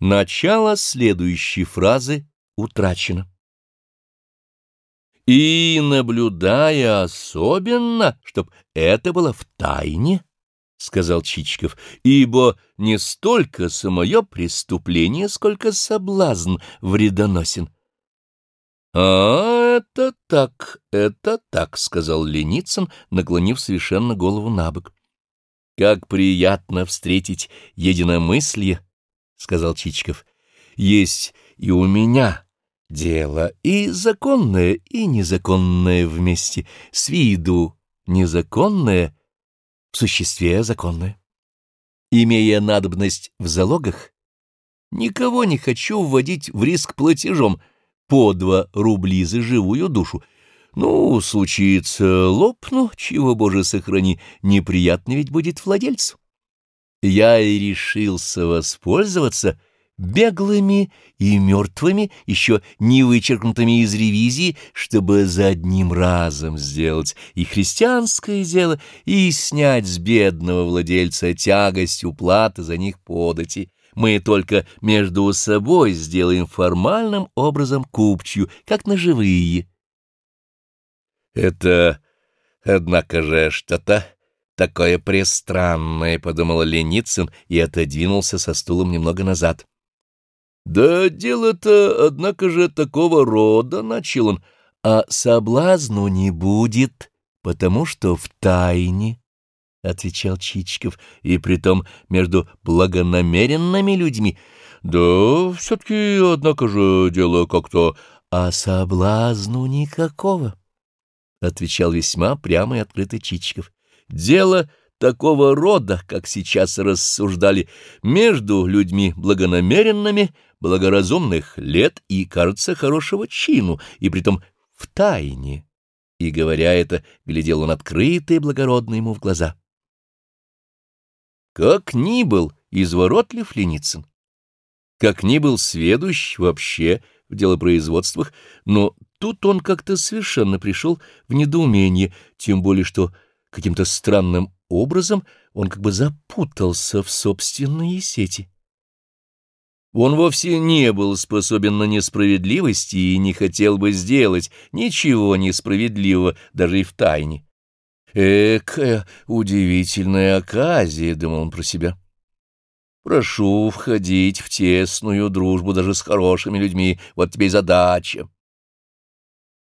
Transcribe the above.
Начало следующей фразы утрачено. И наблюдая особенно, чтоб это было в тайне, — сказал Чичиков, — ибо не столько самое преступление, сколько соблазн вредоносен. — А это так, это так, — сказал Леницын, наклонив совершенно голову на бок. — Как приятно встретить единомыслие, — сказал Чичиков. — Есть и у меня дело и законное, и незаконное вместе, с виду незаконное, в существе законное. Имея надобность в залогах, никого не хочу вводить в риск платежом по два рубли за живую душу. Ну, случится, лопну, чего, Боже, сохрани, неприятно ведь будет владельцу я и решился воспользоваться беглыми и мертвыми, еще не вычеркнутыми из ревизии, чтобы за одним разом сделать и христианское дело, и снять с бедного владельца тягость уплаты за них подати. Мы только между собой сделаем формальным образом купчью, как на живые. Это, однако же, что-то Такое престранное, — подумал Леницын и отодвинулся со стулом немного назад. — Да дело-то, однако же, такого рода, — начал он, — а соблазну не будет, потому что в тайне, — отвечал Чичиков, — и притом между благонамеренными людьми. Да все-таки, однако же, дело как-то... А соблазну никакого, — отвечал весьма прямо и открыто Чичиков. Дело такого рода, как сейчас рассуждали, между людьми благонамеренными, благоразумных лет и, кажется, хорошего чину, и притом в тайне. И, говоря это, глядел он открыто и благородно ему в глаза. Как ни был изворотлив Леницын, как ни был сведущ вообще в делопроизводствах, но тут он как-то совершенно пришел в недоумение, тем более что Каким-то странным образом он как бы запутался в собственные сети. Он вовсе не был способен на несправедливости и не хотел бы сделать ничего несправедливого даже и в тайне. «Экая удивительная оказия», — думал он про себя. «Прошу входить в тесную дружбу даже с хорошими людьми, вот тебе и задача».